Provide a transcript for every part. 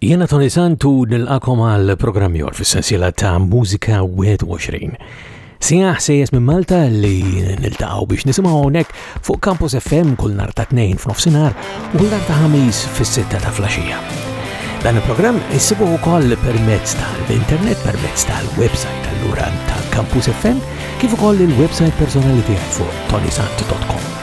Jiena Tony Santu nilqakom għal programm jor fis-sensiela ta' Mużika 21. Sija ħsejjes minn Malta li niltaqgħu biex nisimgħu hawnhekk fuq Campus FM kull nar ta' tnejn f'nofsinhar u kull nar ta' ħamis fis-sitta ta' flaxija. Dan il-programm issibu wkoll permezz tal-internet, permezz tal-website allura tal-Campus FM, kif ukoll il-website personali tiegħi fuq tonisantu.com.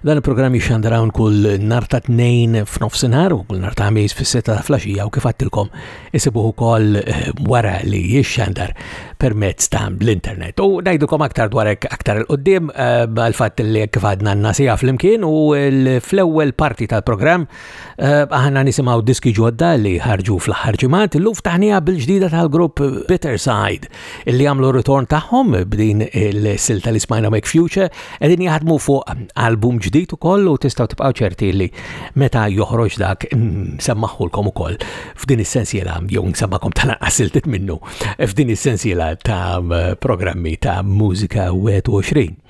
Dan il-programm jixxandar hawn kull nhar ta' tnejn f'nofsinhar u kull nhar ta' ħamis fis-sitta ta' flaxija u kif għattilkom isibuh ukoll eh, wara li jixxandar permezz ta' l-internet. U ngħidilkom aktar dwar hekk aktar il qudiem eh, għal fatt li kif għadna n-nasija flimkien u fl-ewwel parti tal-programm Eh, aħna nisimaw diski ġodda li ħarġu fl-aħħar ġimgħat, illum ftaħnija bil-ġdida tal-grupp Bitter Side li għamlu ritorn tagħhom b'din il-silta li smajna Make Future qegħdin jaħdmu fuq album ġdid ukoll u tistgħu tibqgħu ċerti li meta joħroġ dak mm, semmaħulkom ukoll f'din is-sensiela jew nsemmakom tal-anqas siltit minnu f'din is-sensiela ta' programmi ta' mużika 21.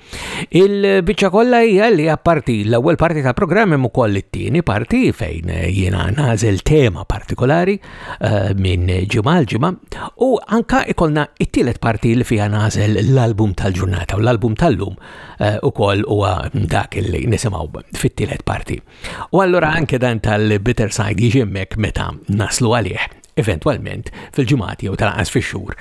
Il-biċċa kollha hija li apparti l-ewwel parti tal-programm hemm ukoll it-tieni parti fejn jiena nażel tema partikolari eh, minn ġimgħa l ġimgħa u anka ikolna it-tielet parti li fiha nażel l-album tal-ġurnata u l-album tal-lum eh, ukoll huwa dak li nisimgħu fit-tielet parti. U allura anke dan tal-Bitter Side jiġi meta naslu għalih eventwalment fil-ġimgħat jew tal-qas fix-xhur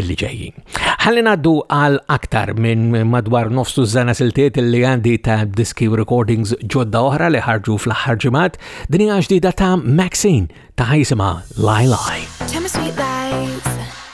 illi ġejjin. Ħalli ngħaddu għal aktar minn madwar nofsu żana siltiet illi għandi ta' diski recordings ġodda oħra li ħarġu fl-aħħar ġimgħat, din hija ġdida ta' Maxine ta' ħajsima Lai Lai.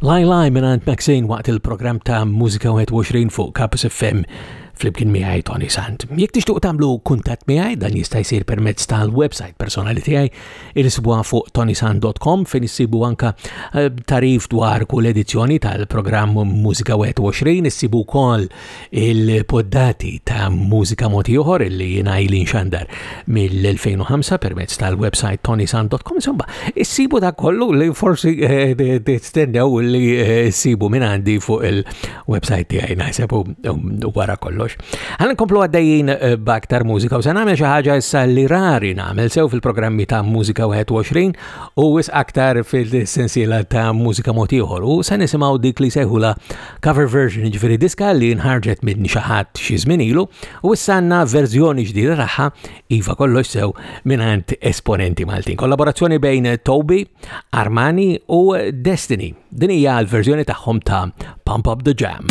Lai Lai mingħand Maxine waqt il-programm ta' Mużika 21 fuq Kapus FM flimkien miegħi Tony Sant. Jekk tixtuq tagħmlu kuntatt miegħi dan jista' jsir permezz tal-website personali tiegħi irsibuha fuq tonysant.com fejn issibu anka eh, tarif dwar kull edizzjoni tal-programm Mużika 21 issibu wkoll il-poddati ta' mużika moti uħor li jina jilin xandar mill-2005 permezz tal-website tonisan.com insomma, issibu da' kollu li forsi eh, t-stennew li issibu eh, minn għandi fuq il-website tijaj naħseb u wara kollox. Għalin komplu għaddejjien eh, baktar mużika u se nagħmel xi ħaġa issa li rari nagħmel sew fil-programmi ta' mużika 21 u wis aktar fil-sensiela ta' mużika moti uħor u se nisimgħu dik li sejħula cover version, ġveri diska li nħarġet minn xaħat xi żmien ilu, u issa għandna verżjoni ġdida tagħha iva kollox sew mingħand esponenti Maltin. Kollaborazzjoni bejn Toby, Armani u Destiny. Din hija l-verżjoni tagħhom ta' Pump Up the Jam.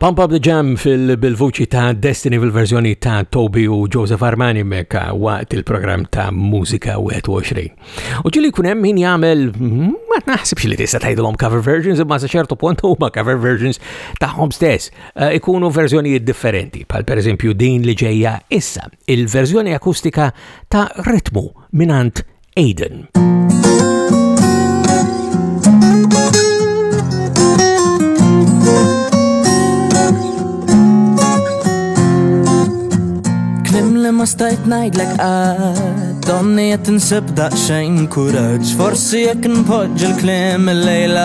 Pump Up the Jam fil-bil-vuċi ta' Destiny fil-verżjoni ta' Toby u Joseph Armani mekka waqt il-programm ta' Musika 21. U ġili kunem min jagħmel hmm, ma naħsibx li tista' tgħidilhom cover versions imma sa ċertu punt huma cover versions tagħhom stess Eh, ikunu verżjonijiet differenti, pal per eżempju din li ġejja issa, il-verżjoni akustika ta' ritmu minant Aiden. Klim li ma stajt najdlek għad Donni jett nsib daqxajn kuraġ Forsi jekk npoġġ il-klim il-lejla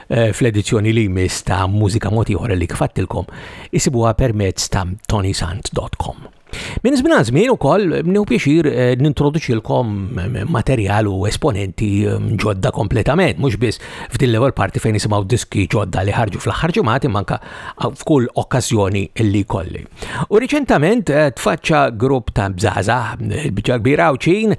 Eh, fl-edizzjoni li jmiss ta' Mużika Mod Ieħor li kfattilkom isibuha permezz ta' tonysant.com. Minn żmien għal żmien ukoll bnew pjaċir eh, nintroduċilkom eh, materjal u esponenti ġodda kompletament, mhux biss f'din l-ewwel parti fejn nisimgħu diski ġodda li ħarġu fl-aħħar ġimgħati manka f'kull okkażjoni li kolli. U riċentament tfaċċa grupp ta' bżaza biċa kbira u ċin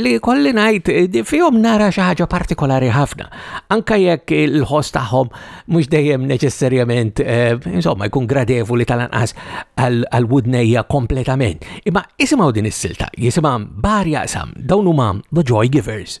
li kolli ngħid fihom nara xi ħaġa partikolari ħafna. anka jekk il-ħoss tagħhom mhux dejjem neċessarjament eh, insomma jkun gradevoli tal-anqas għal wudnejja kompletament. Imma isimgħu din is-silta, jisimha bar jaqsam dawn huma The Joy Givers.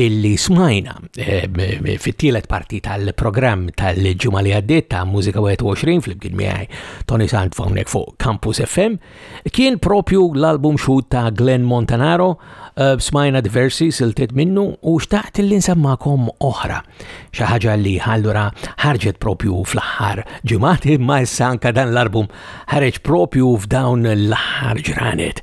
illi smajna eh, fit-tielet parti tal-programm tal-ġimgħa li għaddiet ta' Mużika 21 fl-imkien miegħi Tony Sant fawnek fuq Campus FM kien propju l-album xut ta' Glenn Montanaro eh, smajna diversi siltiet minnu u xtaqt li nsemmakom oħra xi ħaġa li allura ħarġet propju fl-aħħar ġimgħat imma issa anka dan l-album ħareġ propju f'dawn l-aħħar ġranet.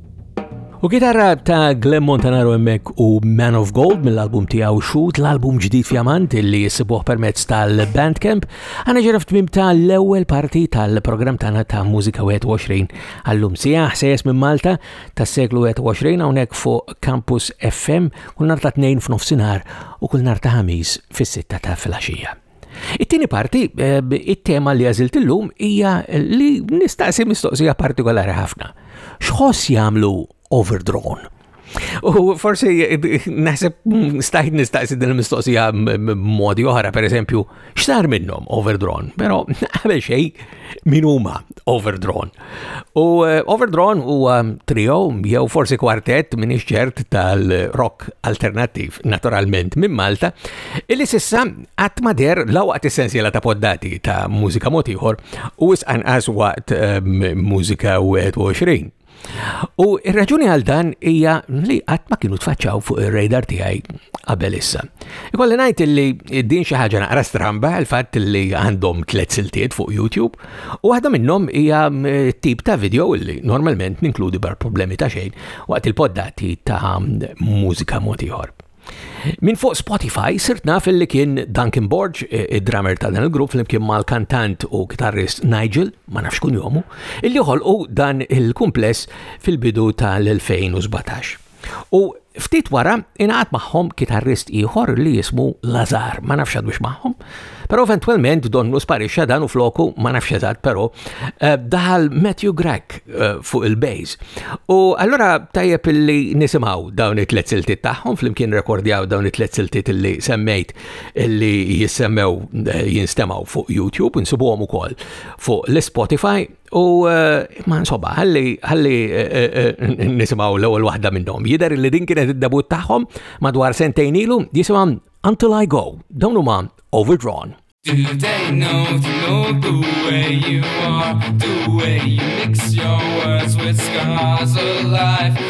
U kitarra ta' Glenn Montanaro emmek u Man of Gold mill-album tiegħu Shoot, l-album ġdid fjamant li jisibuħ permezz tal-Bandcamp, għana ġeraf tmim tal-ewwel parti tal-programm tagħna ta' Mużika 21. Għallum sija ħsejjes minn Malta tas-seklu 21 hawnhekk fuq Campus FM kull nar ta' tnejn f'nofsinhar u kull nar ta' ħamis fis-sitta ta' filgħaxija. It-tieni parti, eh, it-tema li għażilt illum hija li nistaqsi mistoqsija partikolari ħafna. X'ħoss jagħmlu overdrawn? U forsi eh, naħseb mm, stajt nistaqsi din il-mistoqsija modi oħra, per eżempju, x'sar minnhom overdrawn, però qabel xejn min huma overdrawn. U eh, Overdrone huwa trio jew forsi kwartett minn ċert tal-rock alternattiv naturalment minn Malta illi sissa qatt ma der la waqt is-sensiela ta' poddati ta' mużika mod ieħor u isqanqas waqt eh, mużika 21. U ir-raġuni għal dan hija li qatt ma kienu tfaċċaw fuq ir-radar tiegħi qabel issa. Ikolli ngħid li din xi ħaġa naqra stramba l-fatt li għandhom tliet siltiet fuq YouTube U waħda minnhom hija tip ta' video li normalment ninkludi bar problemi ta' xejn waqt il-poddati ta' mużika mod ieħor. Min fuq Spotify sirt naf li kien Duncan Borg, id-drummer ta' dan il-grupp flimkien mal-kantant u kitarrist Nigel, ma nafx kun jomu, illi ħolqu dan il-kumpless fil-bidu tal-2017. U ftit wara ingħad magħhom kitarrist ieħor li jismu Lazar, ma nafx għadux magħhom, però eventwalment donnu sparixxa dan u floku ma nafx eżatt però eh, daħal Matthew Grech eh, fuq il-bass. U allura tajjeb li nisimgħu dawn it-tliet siltiet tagħhom flimkien rekordjaw dawn it-tliet siltiet li semmejt li jissemmew eh, jinstemgħu fuq YouTube, insibuhom ukoll fuq l-Spotify U eh, ma nsoba, ħalli ħalli eh, eh, nisimgħu l-ewwel waħda minnhom. Jidher li din kienet id-debut tagħhom madwar sentejn ilu jisimha Until I Go. Dawn huma Overdrawn. Do they know, do know the way you are, the way you mix your words with scars of life?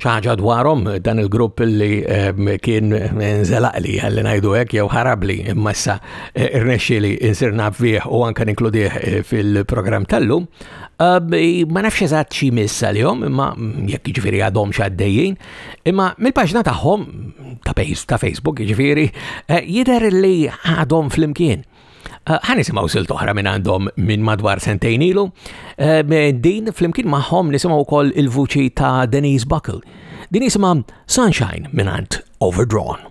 ċaġa dwarhom dan il-grupp li ehm, kien nżelaqli għalli ngħidu hekk jew ħarabli imma issa eh, rnexxi li insir nafih u anke ninkludih eh, fil-programm tal-lum. Ehm, ma nafx eżatt xi miss għalihom imma mm, jekk jiġifieri għadhom x'għaddejjin, imma mill-paġna tagħhom ta' Facebook jiġifieri eh, jidher li għadhom flimkien. Eh, ħan nisimaw silt oħra minn għandhom minn madwar sentejn ilu. Eh, din flimkien magħhom nisimgħu wkoll il-vuċi ta' Denise Buckle. Din jisimha Sunshine minn għand Overdrawn.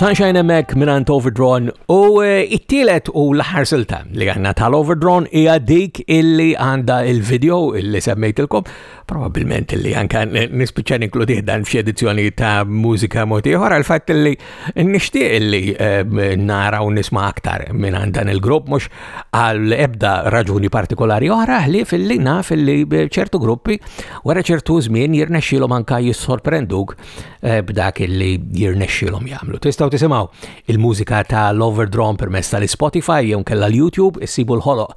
Sunshine Emek minant Overdron u eh, it-tielet u l-ħar silta li għanna tal-Overdron hija dik illi għanda il-video illi semmejtilkom Probabilment li anka nispiċċa ninkludih dan f'xi edizzjoni ta' mużika moti ieħor għal fatt li nixtieq li ehm, nara u nisma' aktar minn dan il-grupp mhux għal ebda raġuni partikolari oħra li fil-li naf li ċertu gruppi wara ċertu żmien jirnexxilhom anka jissorprenduk eh, b'dak li jirnexxilhom jagħmlu. Tistgħu tisimgħu il-mużika ta' Loverdrawn permezz tal-Spotify jew kella l-YouTube issibu l-ħoloq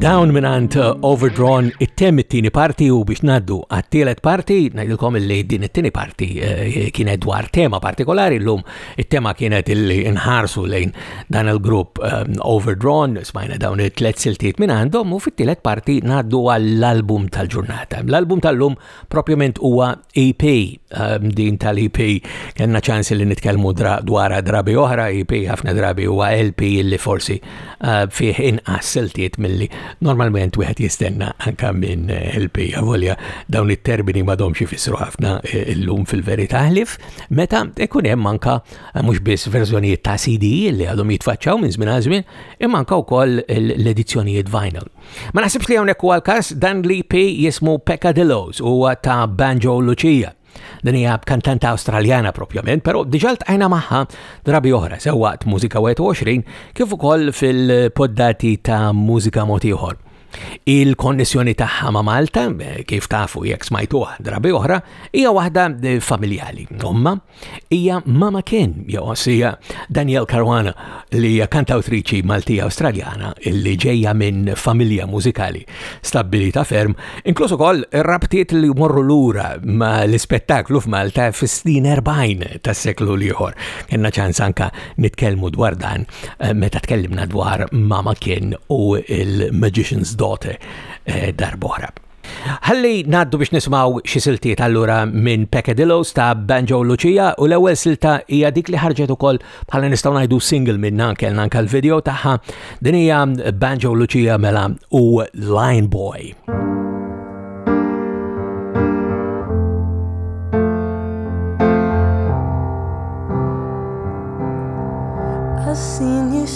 Dawn minant uh, Overdrawn it-tem it-tini parti u biex naddu għat-tielet parti, najdilkom li din it-tini parti uh, kienet dwar tema partikolari l-lum, it-tema kienet illi nħarsu lejn dan il-grupp um, Overdrawn, smajna dawn it-tlet siltiet minandom u fit-tielet parti naddu għall-album tal-ġurnata. L-album tal-lum Propjament huwa EP ehm, din tal-EP kellna ċans li nitkellmu dwar drabi oħra, EP ħafna drabi huwa LP li forsi eh, fih inqas siltiet milli normalment wieħed jistenna anka minn eh, LP avolja dawn it-termini m'għadhomx ifissru ħafna eh, illum fil-verità ħlif meta ikun hemm anka mhux biss verżjonijiet ta' CD li għadhom jitfaċċaw minn żmien żmien imma anka wkoll l-edizzjonijiet vinyl. Ma naħsibx li hawnhekk huwa l-każ dan l-EP jismu Peccadillos huwa ta' Banjo Lucia. Din hija kantanta Awstraljana propjament, però diġà ltqajna magħha drabi oħra sew waqt Mużika 21 kif ukoll fil-poddati ta' Mużika Mod ieħor. Il-konnessjoni tagħha ma' Malta, kif tafu jekk smajtuha drabi oħra, hija waħda familjali. Umma Hija Mama Ken, jew għossija Daniel Caruana, li hija kantawtriċi Maltija Awstraljana li ġejja minn familja mużikali stabbilita ferm, inkluż ukoll rabtiet li morru lura ma l-ispettaklu f'Malta fis-snin 40 tas-seklu l-ieħor. Kenna ċans anka nitkellmu dwar dan eh, meta tkellimna dwar Mama Ken u il-Magician's Daughter eh, darbora. Ħalli ngħaddu biex nisimgħu xi siltiet allura minn Peccadillos ta' Banjo Lucia u l-ewwel silta hija dik li ħarġet ukoll bħala nistgħu ngħidu single minna kellna anke l-video tagħha din hija Banjo Lucia mela u Line Boy. I've seen you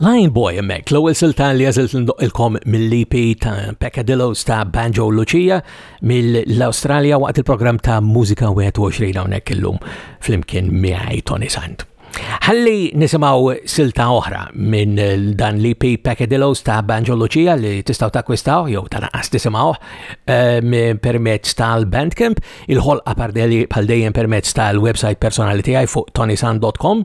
Lion Boy emmek, l-ewwel silta li għażilt ndoqqilkom mill-EP ta' Peccadillos ta' Banjo Lucia mill-Awstralja waqt il-programm ta' Mużika 21 hawnhekk illum flimkien miegħi Tony Sant. Ħalli nisimaw silta oħra minn dan l-EP Peccadillos ta' Banjo Lucia li tistaw takwistaw jew ta' naqas tisimawh eh, permezz tal-Bandcamp, il-ħolqa pardeli pal dejjem permezz tal-website personali tiegħi fuq tonisan.com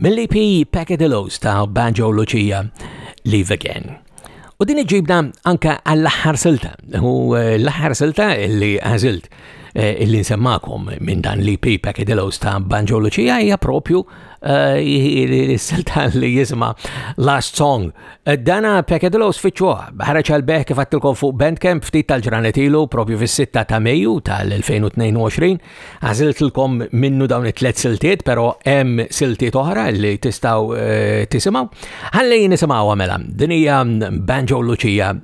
Mill-EP Peccadillos ta' Banjo Lucia, Leave Again. U din iġibna anka għall-aħħar silta, u eh, l-aħħar silta li għazilt eh, illi nsemmakom minn dan l-EP Peccadillos ta' Banjo Lucia hija propju s-siltan li jisma Last Song. Dana Pekadillo sfiċċuha, ħareġ għal-beħ kif għattilkom fuq Bandcamp ftit tal-ġranet ilu propju fis-6 ta' Mejju tal-2022. Għażiltilkom minnu dawn it-tlet siltiet, però hemm siltiet oħra li tistgħu eh, tisimgħu. Ħalli nisimgħu għamela, din hija Banjo Lucia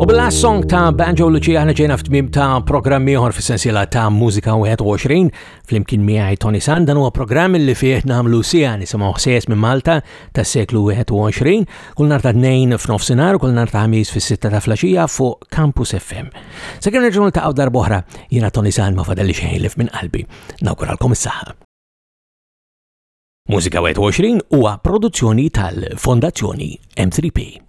U bla song ta' Banjo Luci aħna ġejna f'tmim ta' programm ieħor fis-sensiela ta' Mużika 21 flimkien miegħi Tony San dan huwa programm li fih nagħmlu sija nisimgħu ħsies minn Malta tas-seklu 21 kull nhar ta' tnejn f'nofsinhar u kull nhar ta' ħamis fis-sitta ta' flaxija fuq Campus FM. Sakemm nerġgħu niltaqgħu darb'oħra jiena Tony San ma fadalli xejn lif minn qalbi. Nawguralkom is-saħħa. Mużika 21 huwa produzzjoni tal-Fondazzjoni M3P.